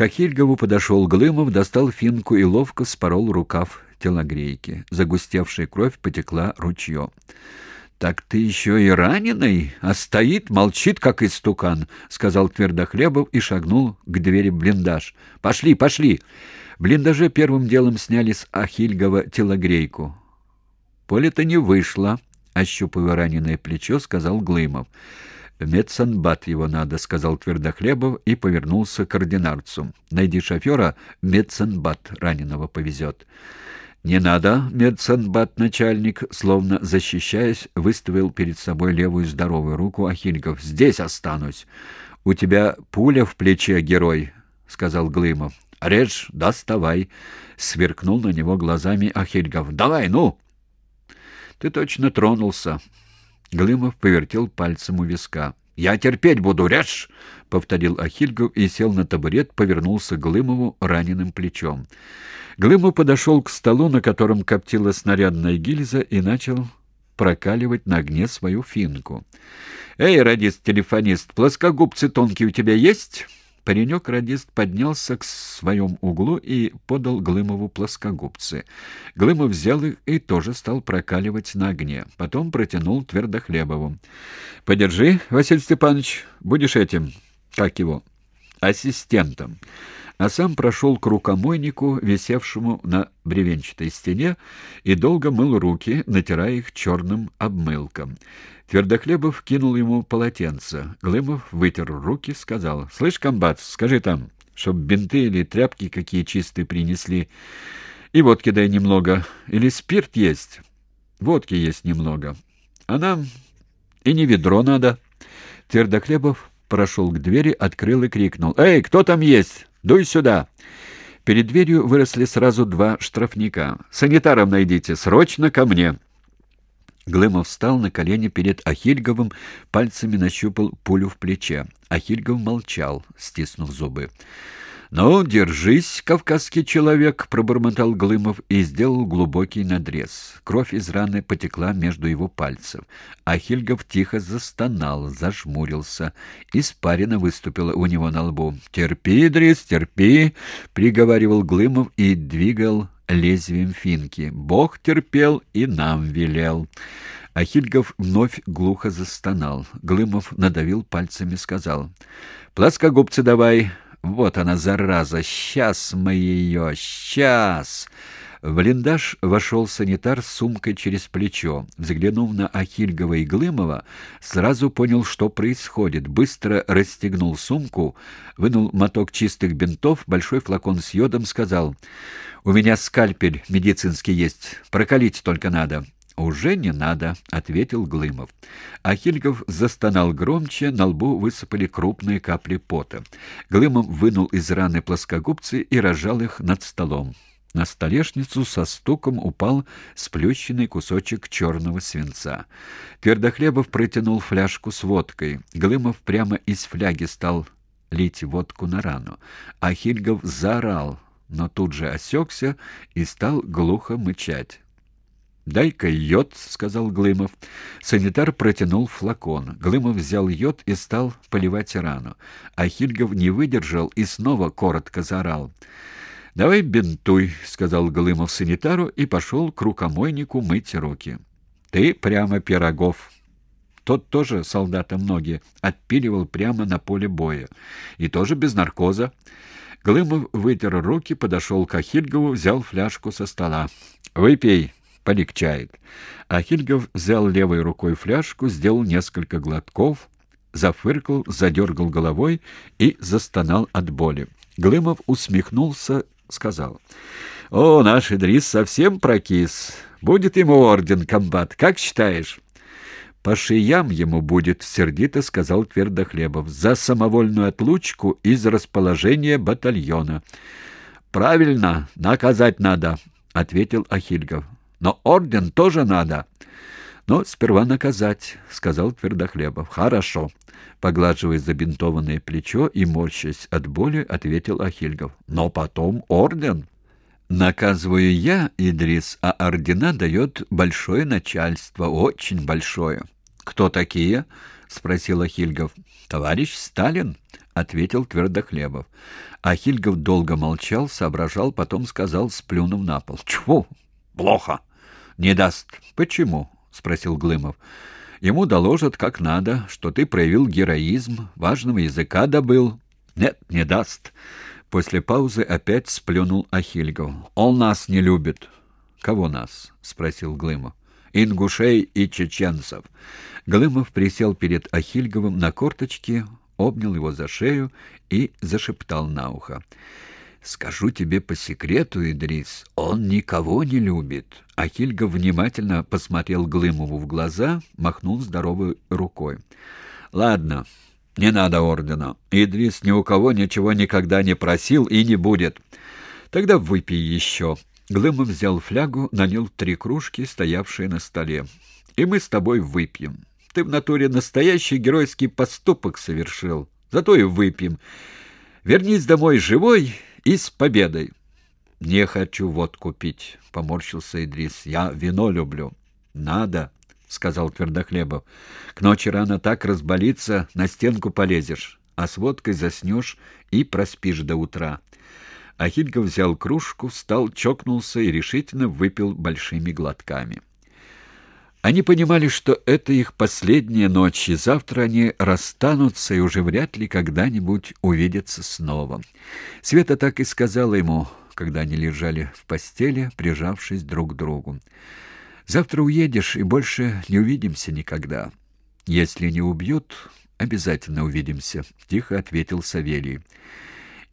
К Ахильгову подошел Глымов, достал финку и ловко спорол рукав телогрейки. Загустевшая кровь потекла ручьем. «Так ты еще и раненый, а стоит, молчит, как истукан», — сказал Твердохлебов и шагнул к двери блиндаж. «Пошли, пошли!» Блиндаже первым делом сняли с Ахильгова телогрейку. «Поле-то не вышло», — ощупывая раненое плечо, сказал Глымов. «В медсанбат его надо», — сказал Твердохлебов и повернулся к ординарцу. «Найди шофера, медсанбат раненого повезет». «Не надо, медсанбат начальник», словно защищаясь, выставил перед собой левую здоровую руку Ахильгов. «Здесь останусь. У тебя пуля в плече, герой», — сказал Глымов. «Режь, доставай», — сверкнул на него глазами Ахильгов. «Давай, ну!» «Ты точно тронулся». Глымов повертел пальцем у виска. «Я терпеть буду, режь!» — повторил Ахильгов и сел на табурет, повернулся к Глымову раненым плечом. Глымов подошел к столу, на котором коптила снарядная гильза, и начал прокаливать на огне свою финку. «Эй, радист-телефонист, плоскогубцы тонкие у тебя есть?» Паренек-радист поднялся к своем углу и подал Глымову плоскогубцы. Глымов взял их и тоже стал прокаливать на огне. Потом протянул Твердохлебову. — Подержи, Василий Степанович, будешь этим, как его, ассистентом а сам прошел к рукомойнику, висевшему на бревенчатой стене, и долго мыл руки, натирая их черным обмылком. Твердохлебов кинул ему полотенце. Глымов вытер руки, сказал, «Слышь, комбат, скажи там, чтоб бинты или тряпки какие чистые принесли, и водки дай немного, или спирт есть?» «Водки есть немного. А нам и не ведро надо». Твердохлебов прошел к двери, открыл и крикнул, «Эй, кто там есть?» Дуй сюда!» Перед дверью выросли сразу два штрафника. «Санитаров найдите! Срочно ко мне!» Глымов встал на колени перед Ахильговым, пальцами нащупал пулю в плече. Ахильгов молчал, стиснув зубы. «Ну, держись, кавказский человек», — пробормотал Глымов и сделал глубокий надрез. Кровь из раны потекла между его пальцев. А тихо застонал, зажмурился. Испарина выступила у него на лбу. «Терпи, Дрис, терпи», — приговаривал Глымов и двигал лезвием финки. «Бог терпел и нам велел». Ахильгов вновь глухо застонал. Глымов надавил пальцами, сказал. «Плоскогубцы давай, вот она, зараза! Сейчас мы ее! Сейчас!» В блиндаж вошел санитар с сумкой через плечо. Взглянув на Ахильгова и Глымова, сразу понял, что происходит. Быстро расстегнул сумку, вынул моток чистых бинтов, большой флакон с йодом, сказал, «У меня скальпель медицинский есть, прокалить только надо». «Уже не надо», — ответил Глымов. Ахильгов застонал громче, на лбу высыпали крупные капли пота. Глымов вынул из раны плоскогубцы и рожал их над столом. На столешницу со стуком упал сплющенный кусочек черного свинца. Твердохлебов протянул фляжку с водкой. Глымов прямо из фляги стал лить водку на рану. Ахильгов заорал, но тут же осекся и стал глухо мычать. «Дай-ка йод», — сказал Глымов. Санитар протянул флакон. Глымов взял йод и стал поливать рану. А Хильгов не выдержал и снова коротко заорал. «Давай бинтуй», — сказал Глымов санитару и пошел к рукомойнику мыть руки. «Ты прямо пирогов». Тот тоже солдатам ноги отпиливал прямо на поле боя. И тоже без наркоза. Глымов вытер руки, подошел к Ахильгову, взял фляжку со стола. «Выпей», полегчает. А Хильгов взял левой рукой фляжку, сделал несколько глотков, зафыркал, задергал головой и застонал от боли. Глымов усмехнулся, сказал. — О, наш Идрис совсем прокис. Будет ему орден, комбат, как считаешь? — По шиям ему будет, — сердито сказал Твердохлебов, — за самовольную отлучку из расположения батальона. — Правильно, наказать надо, — ответил Ахильгов. Но орден тоже надо. Но сперва наказать, сказал Твердохлебов. Хорошо. Поглаживая забинтованное плечо и морщась от боли, ответил Ахильгов. Но потом орден. Наказываю я, Идрис, а ордена дает большое начальство, очень большое. Кто такие? спросил Ахильгов. Товарищ Сталин, — ответил Твердохлебов. А Хильгов долго молчал, соображал, потом сказал, сплюнув на пол. — Чего? Плохо. Не даст. — Почему? — спросил Глымов. — Ему доложат как надо, что ты проявил героизм, важного языка добыл. — Нет, не даст. После паузы опять сплюнул Ахильгов. — Он нас не любит. — Кого нас? — спросил Глымов. — Ингушей и чеченцев. Глымов присел перед Ахильговым на корточки, обнял его за шею и зашептал на ухо. «Скажу тебе по секрету, Идрис, он никого не любит». Ахильгов внимательно посмотрел Глымову в глаза, махнул здоровой рукой. «Ладно, не надо ордена. Идрис ни у кого ничего никогда не просил и не будет. Тогда выпей еще». Глымов взял флягу, налил три кружки, стоявшие на столе. «И мы с тобой выпьем». Ты в натуре настоящий геройский поступок совершил. Зато и выпьем. Вернись домой живой и с победой. — Не хочу водку пить, — поморщился Идрис. — Я вино люблю. — Надо, — сказал Твердохлебов. — К ночи рано так разболится, на стенку полезешь, а с водкой заснешь и проспишь до утра. Ахильгов взял кружку, встал, чокнулся и решительно выпил большими глотками. — они понимали, что это их последняя ночь, и завтра они расстанутся и уже вряд ли когда-нибудь увидятся снова. Света так и сказала ему, когда они лежали в постели, прижавшись друг к другу. «Завтра уедешь, и больше не увидимся никогда. Если не убьют, обязательно увидимся», — тихо ответил Савелий.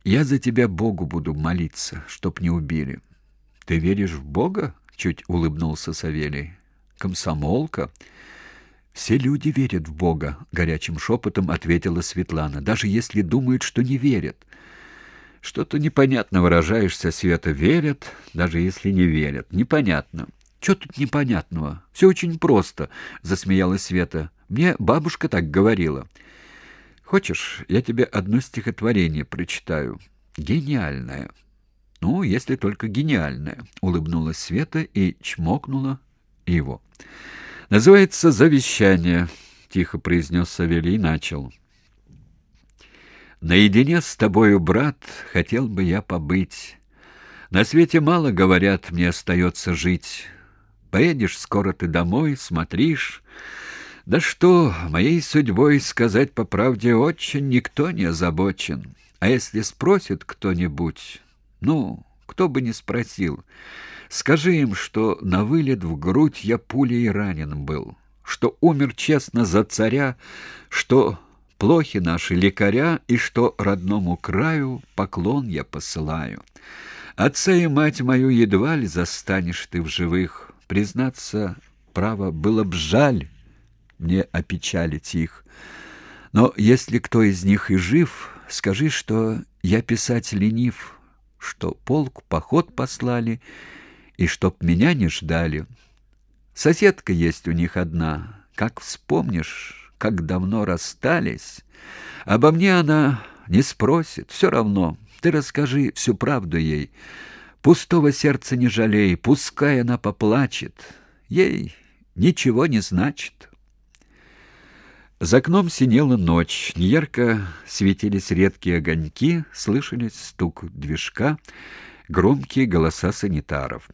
«Я за тебя Богу буду молиться, чтоб не убили». «Ты веришь в Бога?» — чуть улыбнулся Савелий комсомолка. Все люди верят в Бога, горячим шепотом ответила Светлана, даже если думают, что не верят. Что-то непонятно выражаешься, Света, верят, даже если не верят. Непонятно. Что тут непонятного? Все очень просто, засмеялась Света. Мне бабушка так говорила. Хочешь, я тебе одно стихотворение прочитаю? Гениальное. Ну, если только гениальное, улыбнулась Света и чмокнула его. «Называется «Завещание», — тихо произнес Савелий и начал. «Наедине с тобою, брат, хотел бы я побыть. На свете мало, говорят, мне остается жить. Поедешь скоро ты домой, смотришь. Да что, моей судьбой, сказать по правде, очень никто не озабочен. А если спросит кто-нибудь, ну, кто бы не спросил, скажи им, что на вылет в грудь я пулей ранен был, что умер честно за царя, что плохи наши лекаря и что родному краю поклон я посылаю. Отца и мать мою едва ли застанешь ты в живых. Признаться, право, было б жаль мне опечалить их. Но если кто из них и жив, скажи, что я писать ленив, что полк поход послали и чтоб меня не ждали. Соседка есть у них одна, как вспомнишь, как давно расстались. Обо мне она не спросит, все равно. Ты расскажи всю правду ей. Пустого сердца не жалей, пускай она поплачет. Ей ничего не значит. За окном синела ночь, неярко светились редкие огоньки, слышались стук движка, громкие голоса санитаров.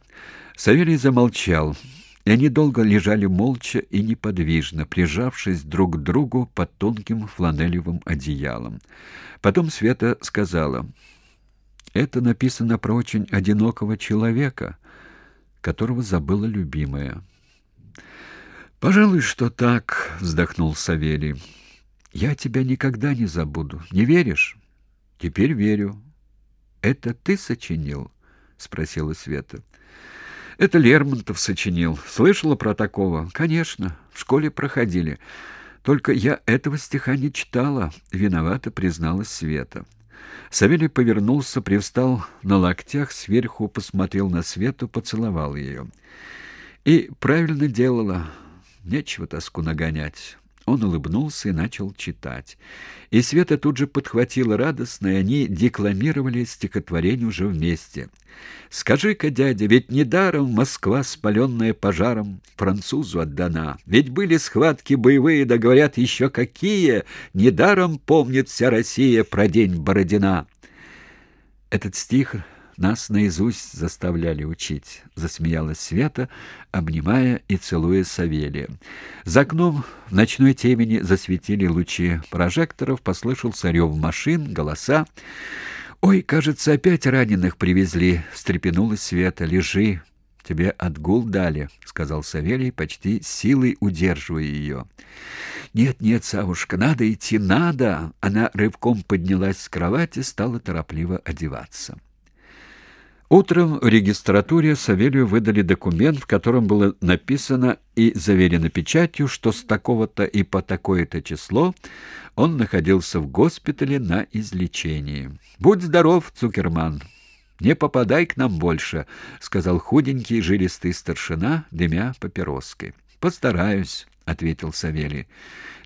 Савелий замолчал, и они долго лежали молча и неподвижно, прижавшись друг к другу под тонким фланелевым одеялом. Потом Света сказала, «Это написано про очень одинокого человека, которого забыла любимая». Пожалуй, что так, вздохнул Савелий. Я тебя никогда не забуду. Не веришь? Теперь верю. Это ты сочинил? спросила Света. Это Лермонтов сочинил. Слышала про такого? Конечно, в школе проходили. Только я этого стиха не читала, виновато призналась Света. Савелий повернулся, привстал на локтях, сверху посмотрел на Свету, поцеловал ее. И правильно делала. Нечего тоску нагонять. Он улыбнулся и начал читать. И Света тут же подхватила радостно, и они декламировали стихотворение уже вместе. «Скажи-ка, дядя, ведь недаром Москва, спаленная пожаром, французу отдана. Ведь были схватки боевые, да говорят еще какие, недаром помнит вся Россия про день Бородина». Этот стих нас наизусть заставляли учить, засмеялась Света, обнимая и целуя Савелия. За окном в ночной темени засветили лучи прожекторов, послышался рев машин, голоса. Ой, кажется, опять раненых привезли, встрепенулась Света. Лежи, тебе отгул дали, сказал Савелий, почти силой удерживая ее. Нет, нет, Савушка, надо идти, надо. Она рывком поднялась с кровати, стала торопливо одеваться. Утром в регистратуре Савелию выдали документ, в котором было написано и заверено печатью, что с такого-то и по такое-то число он находился в госпитале на излечении. «Будь здоров, Цукерман!» «Не попадай к нам больше», — сказал худенький жилистый старшина, дымя папироской. «Постараюсь», — ответил Савелий.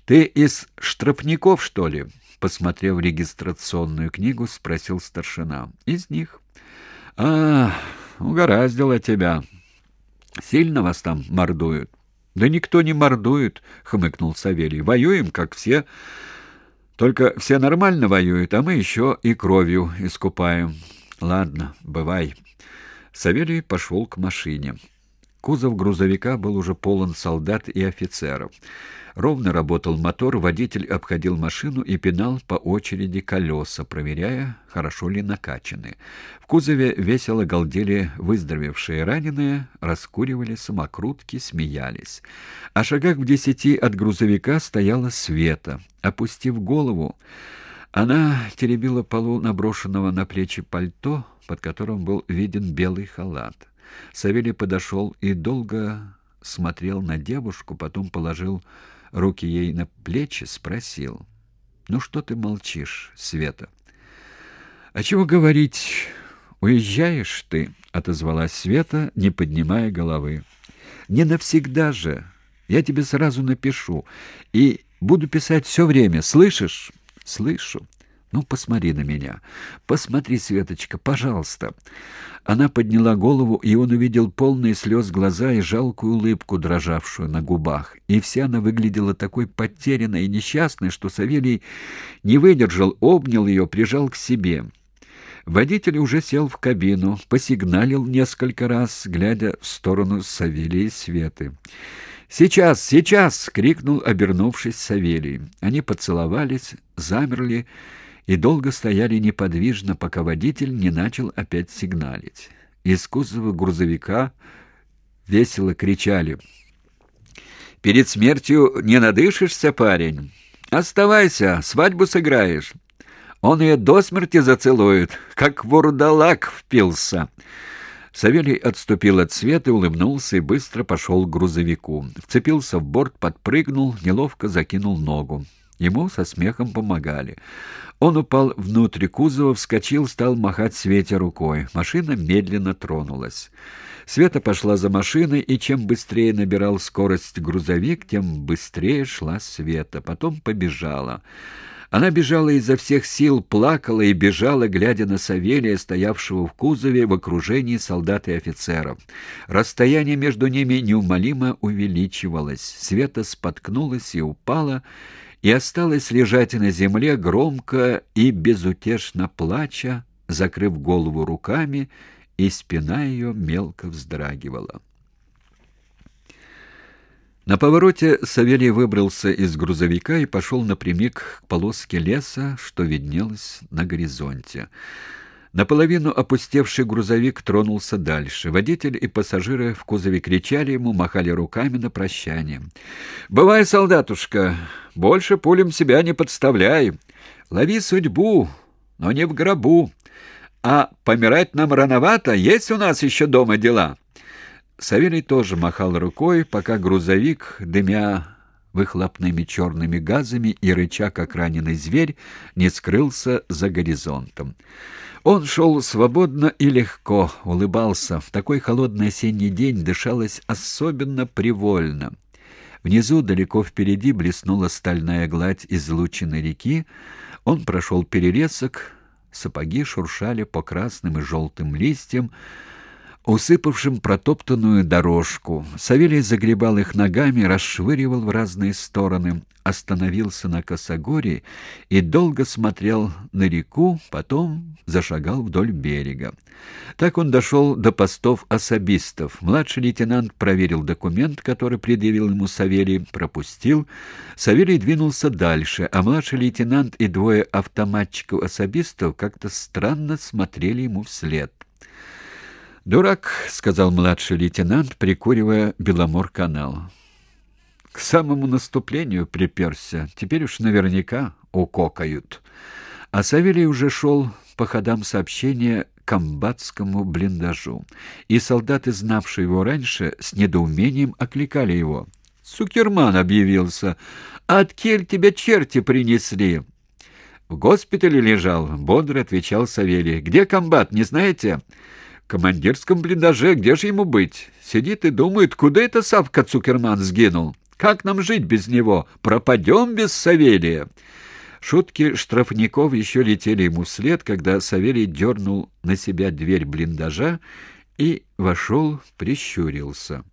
«Ты из штрафников, что ли?» Посмотрев регистрационную книгу, спросил старшина. «Из них». А, угораздило тебя. Сильно вас там мордуют? Да никто не мордует, хмыкнул Савелий. Воюем, как все. Только все нормально воюют, а мы еще и кровью искупаем. Ладно, бывай. Савелий пошел к машине. Кузов грузовика был уже полон солдат и офицеров. Ровно работал мотор, водитель обходил машину и пинал по очереди колеса, проверяя, хорошо ли накачаны. В кузове весело галдели выздоровевшие раненые, раскуривали самокрутки, смеялись. А шагах в десяти от грузовика стояла Света. Опустив голову, она теребила полу наброшенного на плечи пальто, под которым был виден белый халат. Савелий подошел и долго смотрел на девушку, потом положил руки ей на плечи, спросил. «Ну что ты молчишь, Света?» «А чего говорить? Уезжаешь ты?» — отозвалась Света, не поднимая головы. «Не навсегда же. Я тебе сразу напишу. И буду писать все время. Слышишь?» «Слышу. Ну, посмотри на меня. Посмотри, Светочка, пожалуйста. Она подняла голову, и он увидел полные слез глаза и жалкую улыбку, дрожавшую на губах. И вся она выглядела такой потерянной и несчастной, что Савелий не выдержал, обнял ее, прижал к себе. Водитель уже сел в кабину, посигналил несколько раз, глядя в сторону Савелия и Светы. «Сейчас, сейчас!» — крикнул, обернувшись Савелий. Они поцеловались, замерли, и долго стояли неподвижно, пока водитель не начал опять сигналить. Из кузова грузовика весело кричали. «Перед смертью не надышишься, парень? Оставайся, свадьбу сыграешь. Он ее до смерти зацелует, как вурдалак впился». Савелий отступил от света, улыбнулся и быстро пошел к грузовику. Вцепился в борт, подпрыгнул, неловко закинул ногу. Ему со смехом помогали. Он упал внутрь кузова, вскочил, стал махать Свете рукой. Машина медленно тронулась. Света пошла за машиной, и чем быстрее набирал скорость грузовик, тем быстрее шла Света. Потом побежала. Она бежала изо всех сил, плакала и бежала, глядя на Савелия, стоявшего в кузове в окружении солдат и офицеров. Расстояние между ними неумолимо увеличивалось. Света споткнулась и упала, и осталась лежать на земле, громко и безутешно плача, закрыв голову руками, и спина ее мелко вздрагивала. На повороте Савелий выбрался из грузовика и пошел напрямик к полоске леса, что виднелось на горизонте. Наполовину опустевший грузовик тронулся дальше. Водитель и пассажиры в кузове кричали ему, махали руками на прощание. «Бывай, солдатушка, больше пулем себя не подставляй. Лови судьбу, но не в гробу. А помирать нам рановато, есть у нас еще дома дела». Савелий тоже махал рукой, пока грузовик, дымя выхлопными черными газами и рыча, как раненый зверь, не скрылся за горизонтом. Он шел свободно и легко, улыбался. В такой холодный осенний день дышалось особенно привольно. Внизу, далеко впереди, блеснула стальная гладь излученной реки. Он прошел перелесок, сапоги шуршали по красным и желтым листьям, усыпавшим протоптанную дорожку. Савелий загребал их ногами, расшвыривал в разные стороны, остановился на косогоре и долго смотрел на реку, потом зашагал вдоль берега. Так он дошел до постов особистов. Младший лейтенант проверил документ, который предъявил ему Савелий, пропустил. Савелий двинулся дальше, а младший лейтенант и двое автоматчиков-особистов как-то странно смотрели ему вслед. «Дурак», — сказал младший лейтенант, прикуривая Беломор-канал. «К самому наступлению приперся. Теперь уж наверняка укокают». А Савелий уже шел по ходам сообщения к комбатскому блиндажу, и солдаты, знавшие его раньше, с недоумением окликали его. «Сукерман объявился! От кель тебя черти принесли!» «В госпитале лежал», — бодро отвечал Савелий. «Где комбат, не знаете?» Командирском блиндаже, где же ему быть? Сидит и думает, куда это Савка Цукерман сгинул? Как нам жить без него? Пропадем без Савелия!» Шутки штрафников еще летели ему вслед, когда Савелий дернул на себя дверь блиндажа и вошел, прищурился.